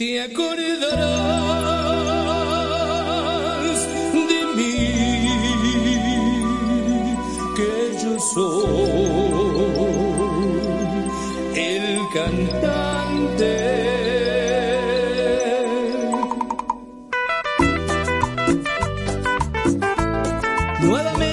Te acordarás de mí, que yo soy el cantante. Nuevamente,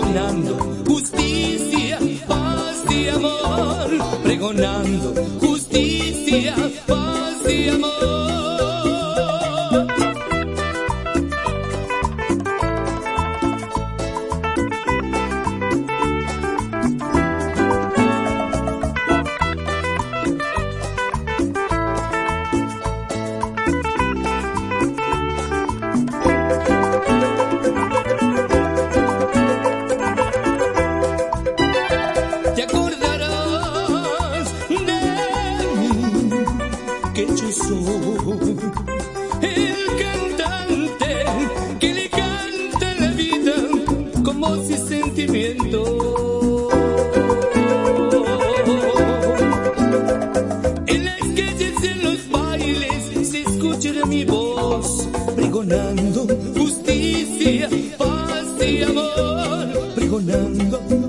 pregonando justicia, paz y amor, pregonando justicia, paz y amor. El cantante que le canta la vida voz y sentimiento. En las calles, en los bailes, se escuchará mi voz pregonando justicia, paz y amor, pregonando